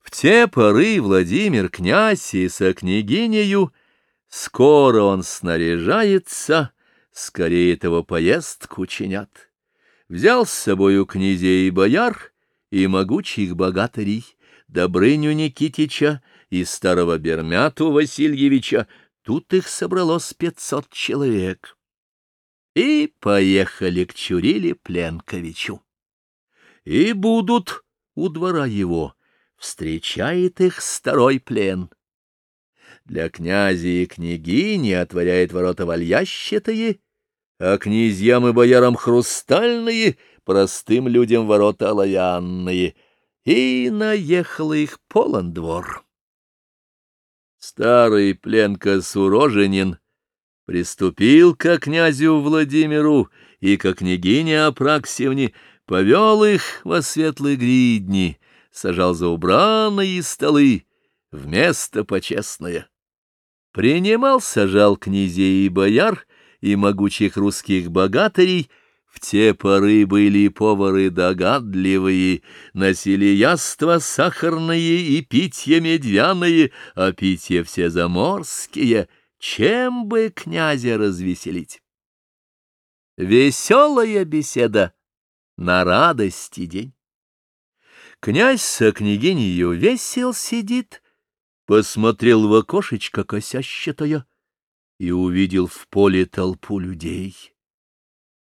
В те поры Владимир князь и со княгинею, Скоро он снаряжается, скорее этого поездку чинят. Взял с собою князей и бояр и могучих богатырей, Добрыню Никитича и старого Бермяту Васильевича, тут их собралось пятьсот человек. И поехали к Чуриле Пленковичу. И будут у двора его, встречает их старой плен. Для князя и княгини отворяет ворота вальящатые, а князьям и боярам хрустальные, простым людям ворота оловянные. И наехал их полон двор. Старый пленка Суроженин приступил к князю Владимиру и к княгине Апраксевне, повел их во светлые гридни, сажал за убранные столы, вместо почестное. Принимал, сажал князей и бояр, и могучих русских богатырей, в те поры были повары догадливые, носили яства сахарные и питья медвяные, а питья все заморские, чем бы князя развеселить. Веселая беседа на радости день. Князь со княгинью весел сидит, посмотрел в окошечко косящатое и увидел в поле толпу людей.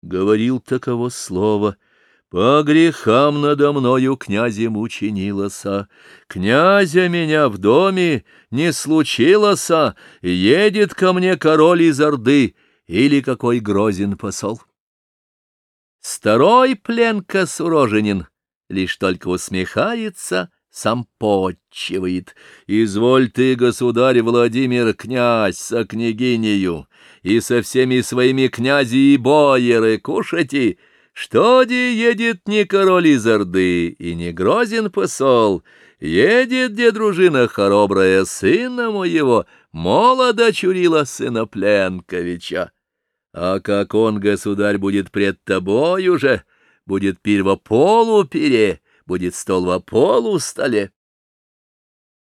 Говорил таково слово — по грехам надо мною князем учинилося, Князя меня в доме не случилося, Едет ко мне король из Орды Или какой грозен посол. Старой пленка суроженин Лишь только усмехается сам почивает. Изволь ты, государь Владимир, князь, со княгинею, и со всеми своими князи и бояры кушати, что де едет не король из Орды и не грозен посол, едет где дружина хоробрая сына моего, молода Чурила сына Пленковича. А как он, государь, будет пред тобой уже, будет пир во полу пере, будет стол во полу столе.